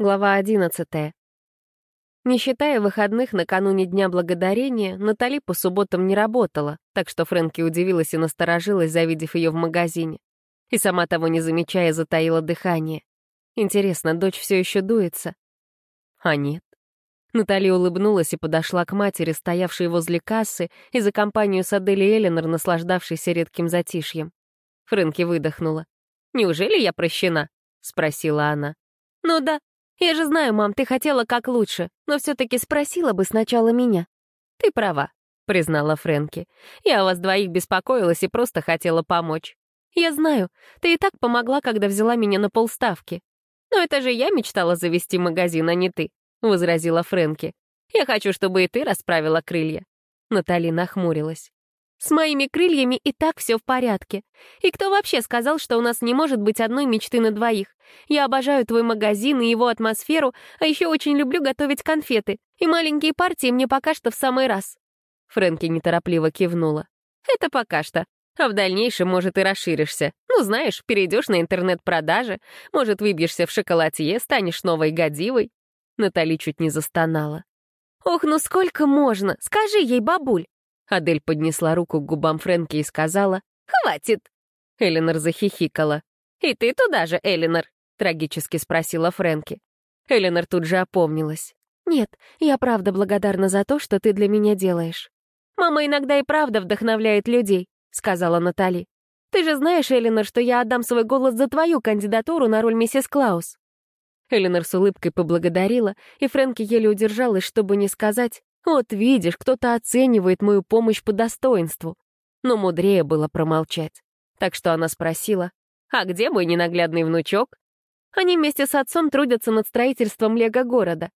Глава одиннадцатая. Не считая выходных накануне Дня Благодарения, Натали по субботам не работала, так что Фрэнки удивилась и насторожилась, завидев ее в магазине. И сама того не замечая, затаила дыхание. Интересно, дочь все еще дуется? А нет. Натали улыбнулась и подошла к матери, стоявшей возле кассы, и за компанию с Адели Эленор, наслаждавшейся редким затишьем. Фрэнки выдохнула. «Неужели я прощена?» — спросила она. «Ну да, «Я же знаю, мам, ты хотела как лучше, но все-таки спросила бы сначала меня». «Ты права», — признала Фрэнки. «Я о вас двоих беспокоилась и просто хотела помочь». «Я знаю, ты и так помогла, когда взяла меня на полставки». «Но это же я мечтала завести магазин, а не ты», — возразила Фрэнки. «Я хочу, чтобы и ты расправила крылья». Натали нахмурилась. С моими крыльями и так все в порядке. И кто вообще сказал, что у нас не может быть одной мечты на двоих? Я обожаю твой магазин и его атмосферу, а еще очень люблю готовить конфеты. И маленькие партии мне пока что в самый раз». Фрэнки неторопливо кивнула. «Это пока что. А в дальнейшем, может, и расширишься. Ну, знаешь, перейдешь на интернет-продажи, может, выбьешься в шоколадье, станешь новой годивой». Натали чуть не застонала. «Ох, ну сколько можно? Скажи ей, бабуль!» Адель поднесла руку к губам Фрэнки и сказала «Хватит!» Элинор захихикала. «И ты туда же, Элинор?» — трагически спросила Фрэнки. Элинор тут же опомнилась. «Нет, я правда благодарна за то, что ты для меня делаешь». «Мама иногда и правда вдохновляет людей», — сказала Натали. «Ты же знаешь, Элинор, что я отдам свой голос за твою кандидатуру на роль миссис Клаус». Элинор с улыбкой поблагодарила, и Фрэнки еле удержалась, чтобы не сказать вот видишь, кто-то оценивает мою помощь по достоинству. Но мудрее было промолчать. Так что она спросила, «А где мой ненаглядный внучок?» Они вместе с отцом трудятся над строительством лего-города.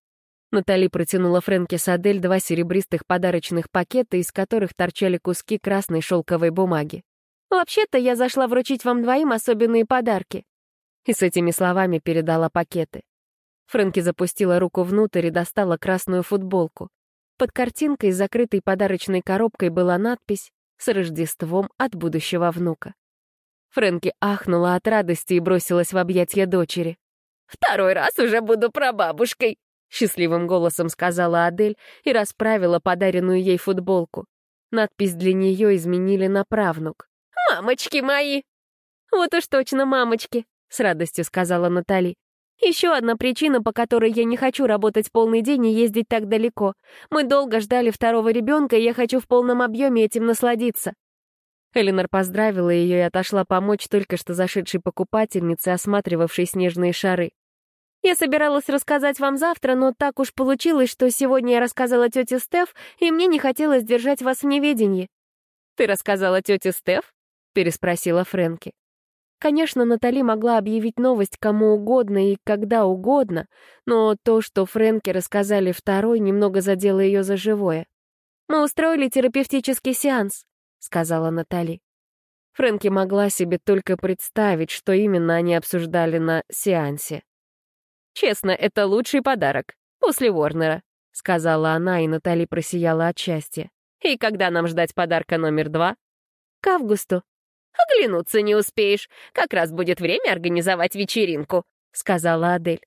Натали протянула Фрэнке Садель два серебристых подарочных пакета, из которых торчали куски красной шелковой бумаги. «Вообще-то я зашла вручить вам двоим особенные подарки». И с этими словами передала пакеты. Фрэнки запустила руку внутрь и достала красную футболку. Под картинкой, закрытой подарочной коробкой, была надпись «С Рождеством от будущего внука». Фрэнки ахнула от радости и бросилась в объятья дочери. «Второй раз уже буду прабабушкой!» — счастливым голосом сказала Адель и расправила подаренную ей футболку. Надпись для нее изменили на правнук. «Мамочки мои!» «Вот уж точно мамочки!» — с радостью сказала Натали. Еще одна причина, по которой я не хочу работать полный день и ездить так далеко. Мы долго ждали второго ребенка, и я хочу в полном объеме этим насладиться. Эленор поздравила ее и отошла помочь только что зашедшей покупательнице, осматривавшей снежные шары. Я собиралась рассказать вам завтра, но так уж получилось, что сегодня я рассказала тете Стеф, и мне не хотелось держать вас в неведении. «Ты рассказала тете Стеф?» — переспросила Фрэнки. Конечно, Натали могла объявить новость кому угодно и когда угодно, но то, что Фрэнки рассказали второй, немного задело ее за живое. «Мы устроили терапевтический сеанс», — сказала Натали. Фрэнки могла себе только представить, что именно они обсуждали на сеансе. «Честно, это лучший подарок. После Уорнера», — сказала она, и Натали просияла от счастья. «И когда нам ждать подарка номер два?» «К августу», «Оглянуться не успеешь. Как раз будет время организовать вечеринку», — сказала Адель.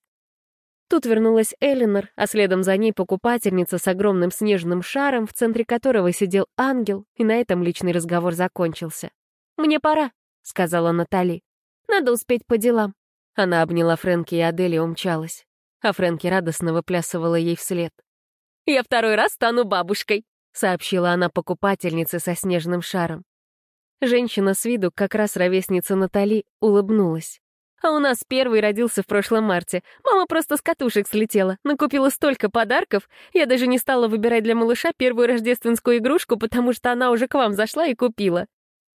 Тут вернулась Элинор, а следом за ней покупательница с огромным снежным шаром, в центре которого сидел ангел, и на этом личный разговор закончился. «Мне пора», — сказала Натали. «Надо успеть по делам». Она обняла Фрэнки и Адель и умчалась, а Фрэнки радостно выплясывала ей вслед. «Я второй раз стану бабушкой», — сообщила она покупательнице со снежным шаром. Женщина с виду, как раз ровесница Натали, улыбнулась. А у нас первый родился в прошлом марте. Мама просто с катушек слетела, накупила столько подарков. Я даже не стала выбирать для малыша первую рождественскую игрушку, потому что она уже к вам зашла и купила.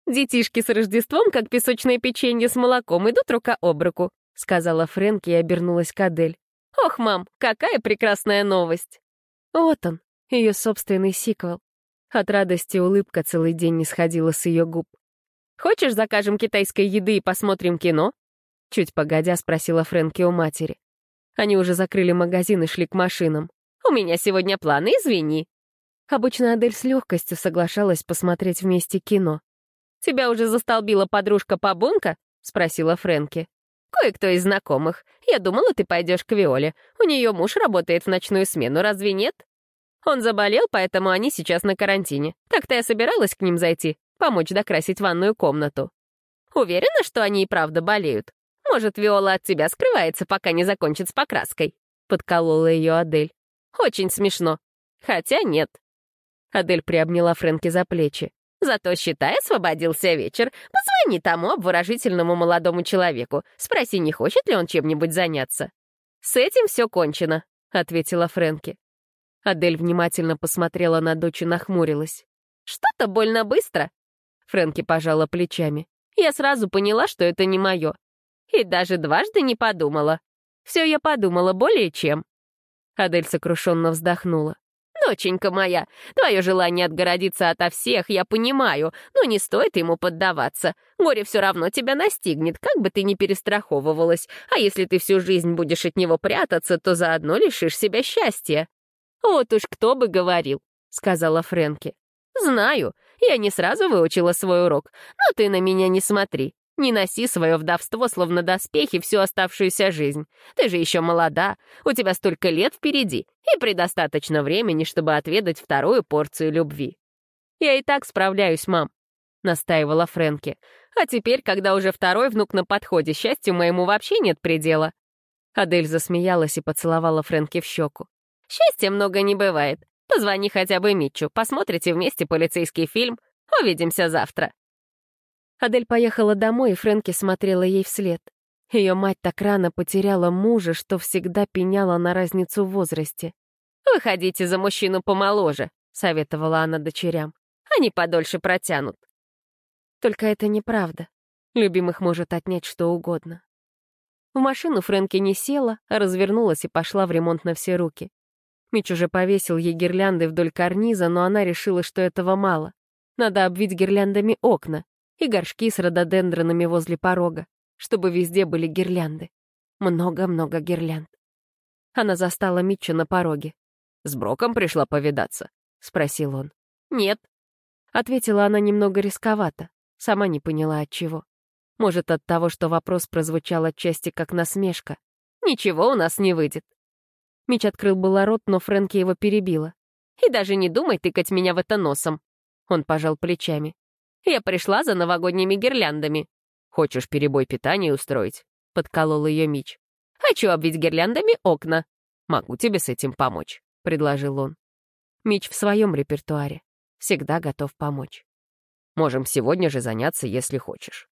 Детишки с Рождеством, как песочное печенье с молоком, идут рука об руку, сказала Фрэнки и обернулась к Адель. Ох, мам, какая прекрасная новость! Вот он, ее собственный сиквел. От радости улыбка целый день не сходила с ее губ. «Хочешь, закажем китайской еды и посмотрим кино?» Чуть погодя спросила Фрэнки у матери. Они уже закрыли магазин и шли к машинам. «У меня сегодня планы, извини». Обычно Адель с легкостью соглашалась посмотреть вместе кино. «Тебя уже застолбила подружка Пабунка?» — спросила Фрэнки. Кое-кто из знакомых. Я думала, ты пойдешь к Виоле. У нее муж работает в ночную смену, разве нет? Он заболел, поэтому они сейчас на карантине. Так-то я собиралась к ним зайти, помочь докрасить ванную комнату. Уверена, что они и правда болеют? Может, Виола от тебя скрывается, пока не закончит с покраской?» — подколола ее Адель. «Очень смешно. Хотя нет». Адель приобняла Фрэнки за плечи. «Зато, считай, освободился вечер. Позвони тому обворожительному молодому человеку. Спроси, не хочет ли он чем-нибудь заняться». «С этим все кончено», — ответила Фрэнки. Адель внимательно посмотрела на дочь и нахмурилась. «Что-то больно быстро». Фрэнки пожала плечами. «Я сразу поняла, что это не мое. И даже дважды не подумала. Все я подумала более чем». Адель сокрушенно вздохнула. «Доченька моя, твое желание отгородиться ото всех я понимаю, но не стоит ему поддаваться. Горе все равно тебя настигнет, как бы ты ни перестраховывалась. А если ты всю жизнь будешь от него прятаться, то заодно лишишь себя счастья». «Вот уж кто бы говорил», — сказала Фрэнки. «Знаю, я не сразу выучила свой урок, но ты на меня не смотри. Не носи свое вдовство, словно доспехи, всю оставшуюся жизнь. Ты же еще молода, у тебя столько лет впереди, и предостаточно времени, чтобы отведать вторую порцию любви. «Я и так справляюсь, мам», — настаивала Фрэнки. «А теперь, когда уже второй внук на подходе, счастью моему вообще нет предела». Адель засмеялась и поцеловала Фрэнки в щеку. «Счастья много не бывает. Позвони хотя бы Митчу, посмотрите вместе полицейский фильм. Увидимся завтра». Адель поехала домой, и Фрэнки смотрела ей вслед. Ее мать так рано потеряла мужа, что всегда пеняла на разницу в возрасте. «Выходите за мужчину помоложе», — советовала она дочерям. «Они подольше протянут». Только это неправда. Любимых может отнять что угодно. В машину Фрэнки не села, а развернулась и пошла в ремонт на все руки. Мич уже повесил ей гирлянды вдоль карниза, но она решила, что этого мало. Надо обвить гирляндами окна, и горшки с рододендронами возле порога, чтобы везде были гирлянды. Много-много гирлянд. Она застала Митча на пороге. «С Броком пришла повидаться?» — спросил он. «Нет», — ответила она немного рисковато, сама не поняла от чего. Может, от того, что вопрос прозвучал отчасти как насмешка. «Ничего у нас не выйдет». Мич открыл было рот, но Фрэнки его перебила. «И даже не думай тыкать меня в это носом». Он пожал плечами. Я пришла за новогодними гирляндами. Хочешь перебой питания устроить?» — подколол ее Мич. «Хочу обвить гирляндами окна. Могу тебе с этим помочь», — предложил он. Мич в своем репертуаре. Всегда готов помочь. Можем сегодня же заняться, если хочешь.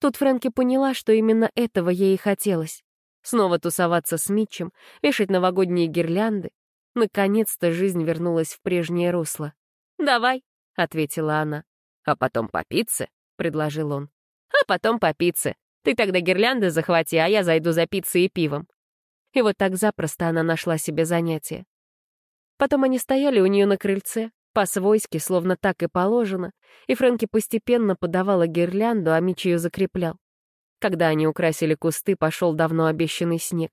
Тут Фрэнки поняла, что именно этого ей и хотелось. Снова тусоваться с Митчем, вешать новогодние гирлянды. Наконец-то жизнь вернулась в прежнее русло. «Давай», — ответила она. «А потом по пицце?» — предложил он. «А потом по пицце. Ты тогда гирлянды захвати, а я зайду за пиццей и пивом». И вот так запросто она нашла себе занятие. Потом они стояли у нее на крыльце, по-свойски, словно так и положено, и Фрэнки постепенно подавала гирлянду, а Мич ее закреплял. Когда они украсили кусты, пошел давно обещанный снег.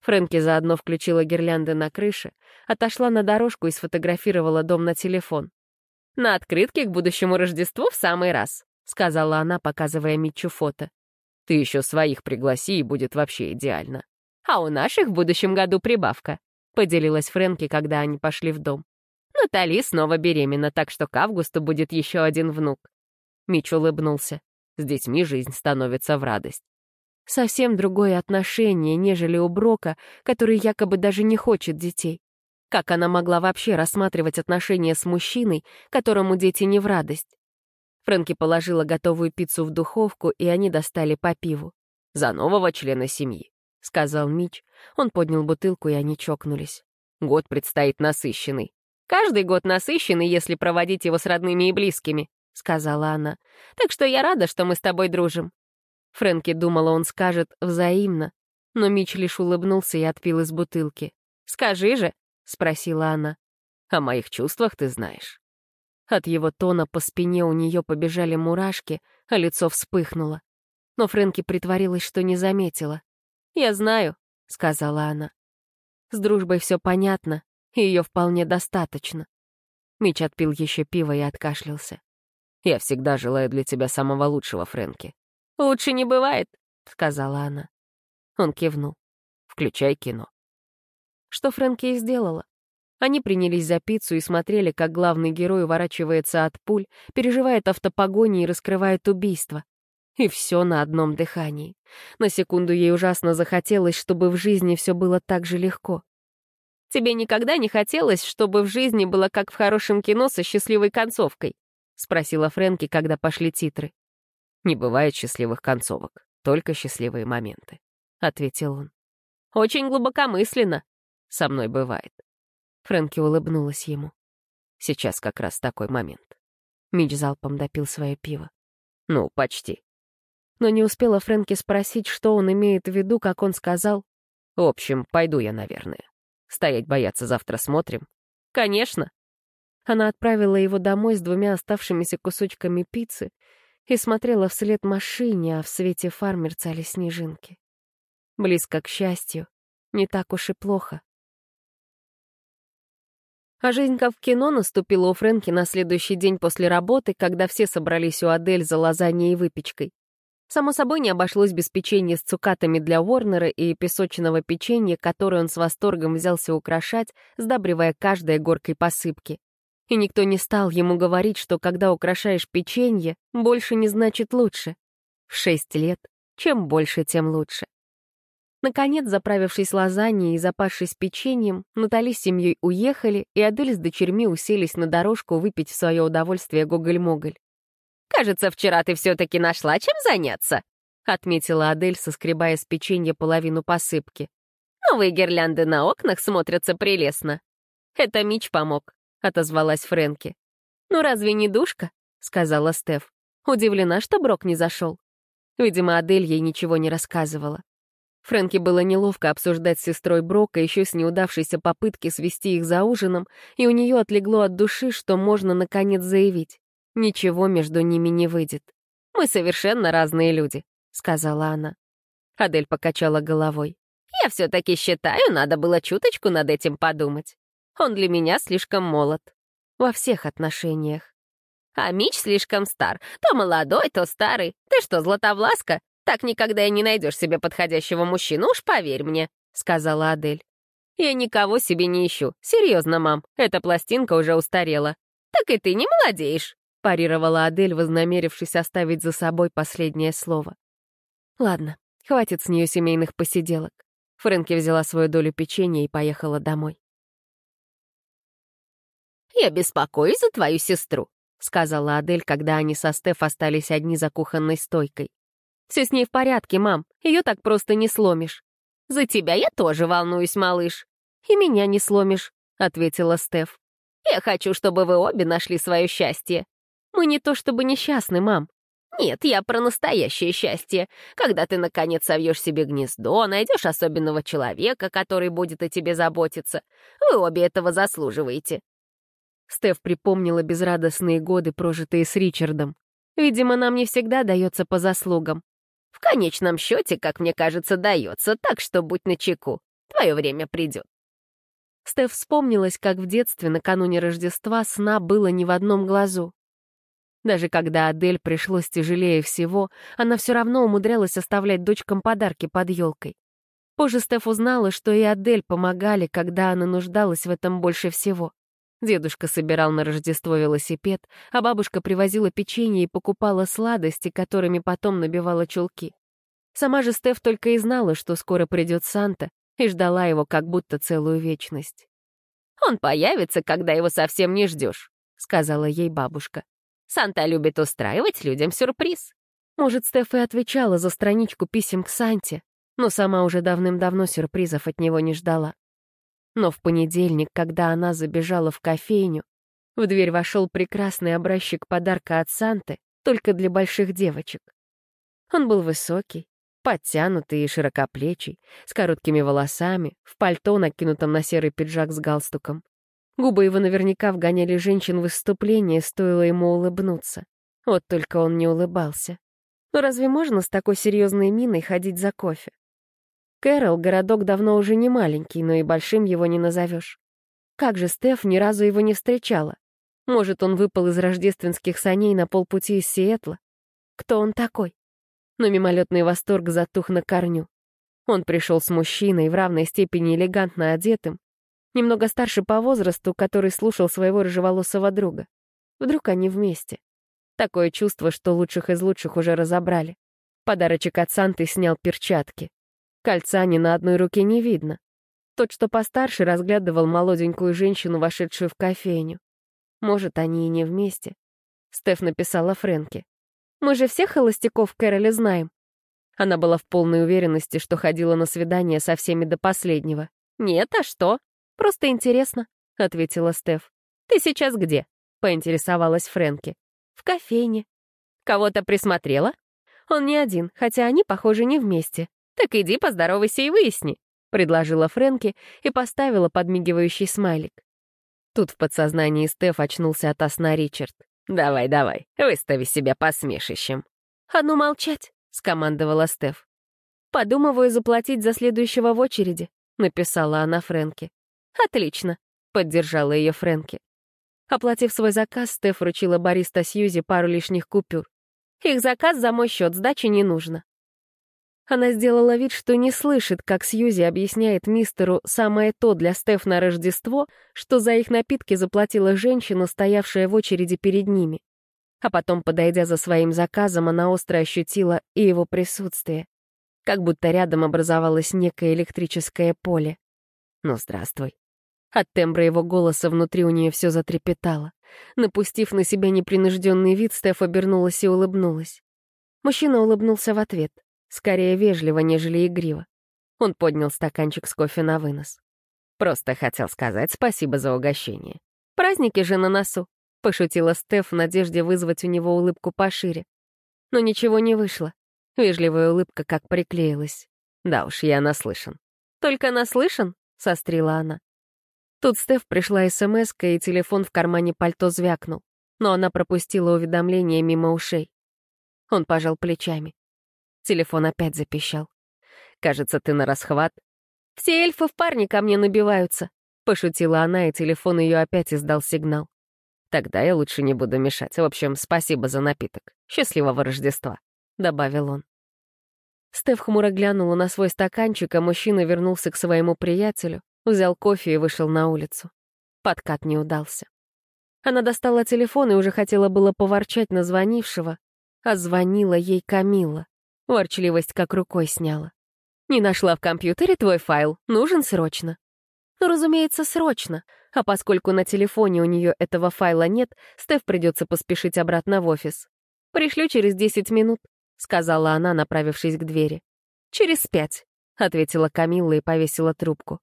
Фрэнки заодно включила гирлянды на крыше, отошла на дорожку и сфотографировала дом на телефон. На открытке к будущему Рождеству в самый раз», — сказала она, показывая Митчу фото. «Ты еще своих пригласи, и будет вообще идеально. А у наших в будущем году прибавка», — поделилась Фрэнки, когда они пошли в дом. «Натали снова беременна, так что к августу будет еще один внук». Митч улыбнулся. «С детьми жизнь становится в радость». Совсем другое отношение, нежели у Брока, который якобы даже не хочет детей. Как она могла вообще рассматривать отношения с мужчиной, которому дети не в радость? Фрэнки положила готовую пиццу в духовку, и они достали по пиву. «За нового члена семьи», — сказал Мич. Он поднял бутылку, и они чокнулись. «Год предстоит насыщенный». «Каждый год насыщенный, если проводить его с родными и близкими», — сказала она. «Так что я рада, что мы с тобой дружим». Фрэнки думала, он скажет «взаимно», но Мич лишь улыбнулся и отпил из бутылки. «Скажи же», — спросила она. «О моих чувствах ты знаешь». От его тона по спине у нее побежали мурашки, а лицо вспыхнуло. Но Фрэнки притворилась, что не заметила. «Я знаю», — сказала она. «С дружбой все понятно, и ее вполне достаточно». Мич отпил еще пиво и откашлялся. «Я всегда желаю для тебя самого лучшего, Фрэнки». «Лучше не бывает», — сказала она. Он кивнул. «Включай кино». Что Фрэнки и сделала. Они принялись за пиццу и смотрели, как главный герой уворачивается от пуль, переживает автопогони и раскрывает убийство. И все на одном дыхании. На секунду ей ужасно захотелось, чтобы в жизни все было так же легко. «Тебе никогда не хотелось, чтобы в жизни было как в хорошем кино со счастливой концовкой?» — спросила Фрэнки, когда пошли титры. «Не бывает счастливых концовок, только счастливые моменты», — ответил он. «Очень глубокомысленно. Со мной бывает». Фрэнки улыбнулась ему. «Сейчас как раз такой момент». Мич залпом допил свое пиво. «Ну, почти», но не успела Фрэнки спросить, что он имеет в виду, как он сказал. «В общем, пойду я, наверное. Стоять бояться завтра смотрим?» «Конечно». Она отправила его домой с двумя оставшимися кусочками пиццы и смотрела вслед машине, а в свете фар мерцали снежинки. Близко к счастью, не так уж и плохо. А жизнь как в кино наступила у Фрэнки на следующий день после работы, когда все собрались у Адель за лазаньей и выпечкой. Само собой, не обошлось без печенья с цукатами для Уорнера и песочного печенья, которое он с восторгом взялся украшать, сдабривая каждой горкой посыпки. И никто не стал ему говорить, что когда украшаешь печенье, больше не значит лучше. В шесть лет чем больше, тем лучше. Наконец, заправившись лазаньей и запавшись печеньем, Натали с семьей уехали, и Адель с дочерьми уселись на дорожку выпить в свое удовольствие гоголь-моголь. «Кажется, вчера ты все-таки нашла чем заняться», — отметила Адель, соскребая с печенья половину посыпки. «Новые гирлянды на окнах смотрятся прелестно». «Это Мич помог», — отозвалась Фрэнки. «Ну разве не душка?» — сказала Стеф. Удивлена, что Брок не зашел. Видимо, Адель ей ничего не рассказывала. Фрэнки было неловко обсуждать с сестрой Брока еще с неудавшейся попытки свести их за ужином, и у нее отлегло от души, что можно наконец заявить. Ничего между ними не выйдет. Мы совершенно разные люди», — сказала она. Адель покачала головой. «Я все-таки считаю, надо было чуточку над этим подумать. Он для меня слишком молод. Во всех отношениях. А Мич слишком стар. То молодой, то старый. Ты что, Златовласка? Так никогда и не найдешь себе подходящего мужчину, уж поверь мне», — сказала Адель. «Я никого себе не ищу. Серьезно, мам, эта пластинка уже устарела». «Так и ты не молодеешь», парировала Адель, вознамерившись оставить за собой последнее слово. Ладно, хватит с нее семейных посиделок. Фрэнки взяла свою долю печенья и поехала домой. «Я беспокоюсь за твою сестру», — сказала Адель, когда они со Стеф остались одни за кухонной стойкой. «Все с ней в порядке, мам. Ее так просто не сломишь». «За тебя я тоже волнуюсь, малыш». «И меня не сломишь», — ответила Стеф. «Я хочу, чтобы вы обе нашли свое счастье». Мы не то чтобы несчастны, мам. Нет, я про настоящее счастье. Когда ты, наконец, совьешь себе гнездо, найдешь особенного человека, который будет о тебе заботиться. Вы обе этого заслуживаете. Стеф припомнила безрадостные годы, прожитые с Ричардом. Видимо, нам не всегда дается по заслугам. В конечном счете, как мне кажется, дается, так что будь начеку. Твое время придет. Стеф вспомнилась, как в детстве, накануне Рождества, сна было ни в одном глазу. Даже когда Адель пришлось тяжелее всего, она все равно умудрялась оставлять дочкам подарки под елкой. Позже Стеф узнала, что и Адель помогали, когда она нуждалась в этом больше всего. Дедушка собирал на Рождество велосипед, а бабушка привозила печенье и покупала сладости, которыми потом набивала чулки. Сама же Стеф только и знала, что скоро придет Санта, и ждала его как будто целую вечность. «Он появится, когда его совсем не ждешь», — сказала ей бабушка. Санта любит устраивать людям сюрприз. Может, Стеф и отвечала за страничку писем к Санте, но сама уже давным-давно сюрпризов от него не ждала. Но в понедельник, когда она забежала в кофейню, в дверь вошел прекрасный образчик подарка от Санты, только для больших девочек. Он был высокий, подтянутый и широкоплечий, с короткими волосами, в пальто, накинутом на серый пиджак с галстуком. Губы его наверняка вгоняли женщин в выступление, стоило ему улыбнуться. Вот только он не улыбался. Но разве можно с такой серьезной миной ходить за кофе? Кэрол — городок давно уже не маленький, но и большим его не назовешь. Как же Стеф ни разу его не встречала? Может, он выпал из рождественских саней на полпути из Сиэтла? Кто он такой? Но мимолетный восторг затух на корню. Он пришел с мужчиной в равной степени элегантно одетым, немного старше по возрасту, который слушал своего рыжеволосого друга. Вдруг они вместе. Такое чувство, что лучших из лучших уже разобрали. Подарочек от Санты снял перчатки. Кольца ни на одной руке не видно. Тот, что постарше, разглядывал молоденькую женщину, вошедшую в кофейню. Может, они и не вместе. Стеф написала Фрэнке. «Мы же всех холостяков Кэроли знаем». Она была в полной уверенности, что ходила на свидание со всеми до последнего. «Нет, а что? Просто интересно», — ответила Стеф. «Ты сейчас где?» — поинтересовалась Фрэнки. «В кофейне». «Кого-то присмотрела?» «Он не один, хотя они, похоже, не вместе. Так иди поздоровайся и выясни», — предложила Фрэнки и поставила подмигивающий смайлик. Тут в подсознании Стеф очнулся от сна Ричард. «Давай, давай, выстави себя посмешищем». «А ну молчать», — скомандовала Стеф. «Подумываю заплатить за следующего в очереди», — написала она Фрэнке. «Отлично», — поддержала ее Фрэнки. Оплатив свой заказ, Стеф вручила бариста Сьюзи пару лишних купюр. «Их заказ за мой счет, сдачи не нужно». Она сделала вид, что не слышит, как Сьюзи объясняет мистеру самое то для Стеф на Рождество, что за их напитки заплатила женщина, стоявшая в очереди перед ними. А потом, подойдя за своим заказом, она остро ощутила и его присутствие. Как будто рядом образовалось некое электрическое поле. «Ну, здравствуй». От тембра его голоса внутри у нее все затрепетало. Напустив на себя непринужденный вид, Стеф обернулась и улыбнулась. Мужчина улыбнулся в ответ. Скорее вежливо, нежели игриво. Он поднял стаканчик с кофе на вынос. «Просто хотел сказать спасибо за угощение. Праздники же на носу», — пошутила Стеф в надежде вызвать у него улыбку пошире. Но ничего не вышло. Вежливая улыбка как приклеилась. «Да уж, я наслышан». «Только наслышан?» — сострила она. Тут Стеф пришла смс и телефон в кармане пальто звякнул. Но она пропустила уведомление мимо ушей. Он пожал плечами. Телефон опять запищал. «Кажется, ты на расхват». «Все эльфы в парне ко мне набиваются», — пошутила она, и телефон ее опять издал сигнал. «Тогда я лучше не буду мешать. В общем, спасибо за напиток. Счастливого Рождества», — добавил он. Стеф хмуро глянула на свой стаканчик, а мужчина вернулся к своему приятелю, взял кофе и вышел на улицу. Подкат не удался. Она достала телефон и уже хотела было поворчать на звонившего, а звонила ей Камила. Ворчливость как рукой сняла. «Не нашла в компьютере твой файл, нужен срочно». Ну, разумеется, срочно. А поскольку на телефоне у нее этого файла нет, Стеф придется поспешить обратно в офис. «Пришлю через десять минут», — сказала она, направившись к двери. «Через пять», — ответила Камилла и повесила трубку.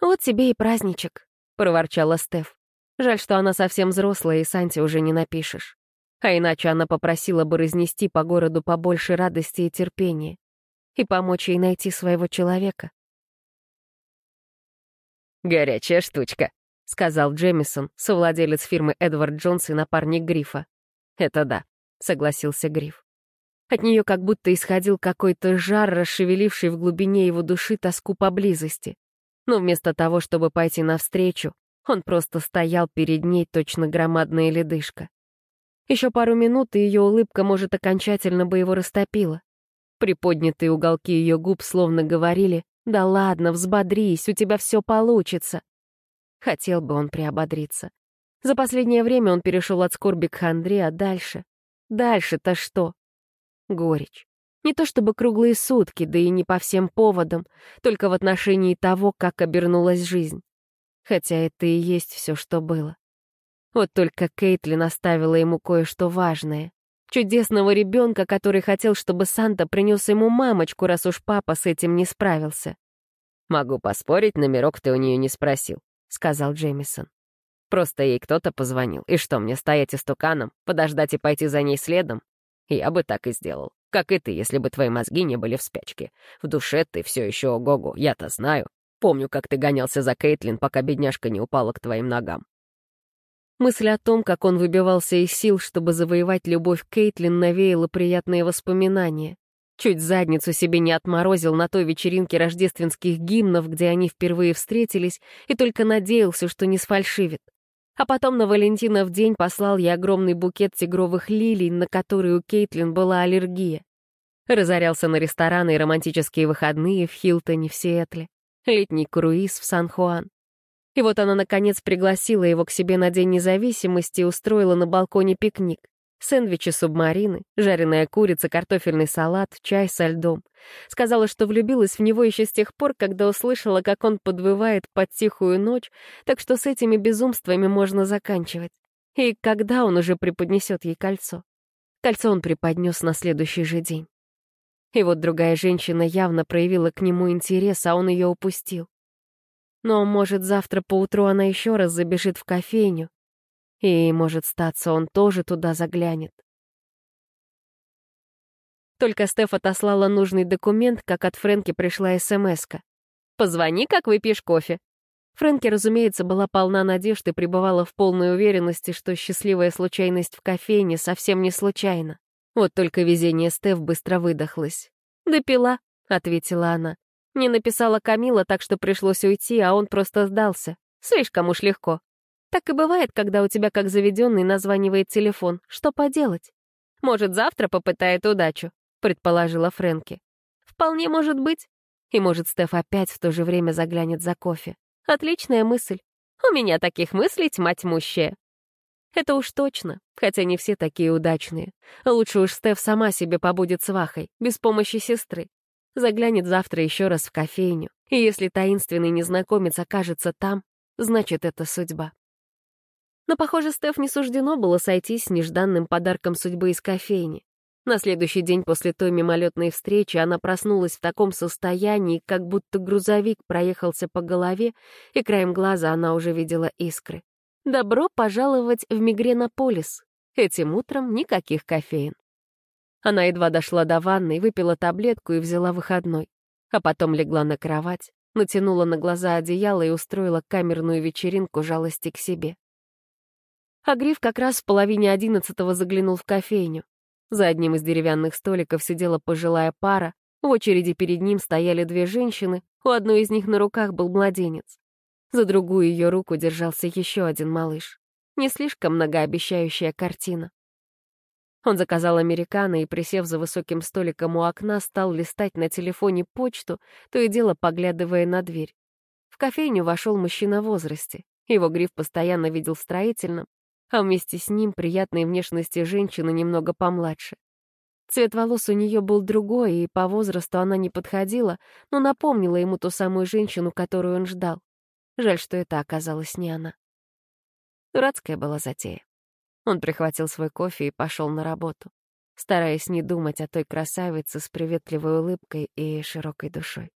«Вот тебе и праздничек», — проворчала Стеф. «Жаль, что она совсем взрослая, и Санте уже не напишешь». А иначе она попросила бы разнести по городу побольше радости и терпения и помочь ей найти своего человека. «Горячая штучка», — сказал Джемисон, совладелец фирмы Эдвард Джонс и напарник Грифа. «Это да», — согласился Гриф. От нее как будто исходил какой-то жар, расшевеливший в глубине его души тоску поблизости. Но вместо того, чтобы пойти навстречу, он просто стоял перед ней точно громадная ледышка. Еще пару минут, и ее улыбка, может, окончательно бы его растопила. Приподнятые уголки ее губ словно говорили «Да ладно, взбодрись, у тебя все получится». Хотел бы он приободриться. За последнее время он перешел от скорби к хандре, а дальше? Дальше-то что? Горечь. Не то чтобы круглые сутки, да и не по всем поводам, только в отношении того, как обернулась жизнь. Хотя это и есть все, что было. Вот только Кейтлин оставила ему кое-что важное. Чудесного ребенка, который хотел, чтобы Санта принес ему мамочку, раз уж папа с этим не справился. «Могу поспорить, номерок ты у нее не спросил», — сказал Джеймисон. «Просто ей кто-то позвонил. И что, мне стоять истуканом, подождать и пойти за ней следом? Я бы так и сделал. Как и ты, если бы твои мозги не были в спячке. В душе ты все еще ого-го, я-то знаю. Помню, как ты гонялся за Кейтлин, пока бедняжка не упала к твоим ногам. Мысль о том, как он выбивался из сил, чтобы завоевать любовь Кейтлин, навеяла приятные воспоминания. Чуть задницу себе не отморозил на той вечеринке рождественских гимнов, где они впервые встретились, и только надеялся, что не сфальшивит. А потом на Валентина в день послал ей огромный букет тигровых лилий, на который у Кейтлин была аллергия. Разорялся на рестораны и романтические выходные в Хилтоне в Сиэтле, летний круиз в Сан-Хуан. И вот она, наконец, пригласила его к себе на День независимости и устроила на балконе пикник. Сэндвичи субмарины, жареная курица, картофельный салат, чай со льдом. Сказала, что влюбилась в него еще с тех пор, когда услышала, как он подвывает под тихую ночь, так что с этими безумствами можно заканчивать. И когда он уже преподнесет ей кольцо? Кольцо он преподнес на следующий же день. И вот другая женщина явно проявила к нему интерес, а он ее упустил. Но, может, завтра поутру она еще раз забежит в кофейню, и, может, статься, он тоже туда заглянет. Только Стеф отослала нужный документ, как от Фрэнки пришла смс -ка. «Позвони, как выпьешь кофе». Фрэнки, разумеется, была полна надежд и пребывала в полной уверенности, что счастливая случайность в кофейне совсем не случайна. Вот только везение Стеф быстро выдохлось. «Допила», — ответила она. Не написала Камила, так что пришлось уйти, а он просто сдался. Слишком уж легко. Так и бывает, когда у тебя как заведенный названивает телефон. Что поделать? Может, завтра попытает удачу, предположила Фрэнки. Вполне может быть. И может, Стеф опять в то же время заглянет за кофе. Отличная мысль. У меня таких мыслей тьма тьмущая. Это уж точно, хотя не все такие удачные. Лучше уж Стеф сама себе побудет свахой, без помощи сестры. Заглянет завтра еще раз в кофейню, и если таинственный незнакомец окажется там, значит, это судьба. Но, похоже, Стеф не суждено было сойтись с нежданным подарком судьбы из кофейни. На следующий день после той мимолетной встречи она проснулась в таком состоянии, как будто грузовик проехался по голове, и краем глаза она уже видела искры. Добро пожаловать в Мигренополис. Этим утром никаких кофеин. Она едва дошла до ванной, выпила таблетку и взяла выходной. А потом легла на кровать, натянула на глаза одеяло и устроила камерную вечеринку жалости к себе. А Гриф как раз в половине одиннадцатого заглянул в кофейню. За одним из деревянных столиков сидела пожилая пара, в очереди перед ним стояли две женщины, у одной из них на руках был младенец. За другую ее руку держался еще один малыш. Не слишком многообещающая картина. Он заказал американо и, присев за высоким столиком у окна, стал листать на телефоне почту, то и дело поглядывая на дверь. В кофейню вошел мужчина в возрасте. Его гриф постоянно видел в строительном, а вместе с ним приятной внешности женщины немного помладше. Цвет волос у нее был другой, и по возрасту она не подходила, но напомнила ему ту самую женщину, которую он ждал. Жаль, что это оказалась не она. Дурацкая была затея. Он прихватил свой кофе и пошел на работу, стараясь не думать о той красавице с приветливой улыбкой и широкой душой.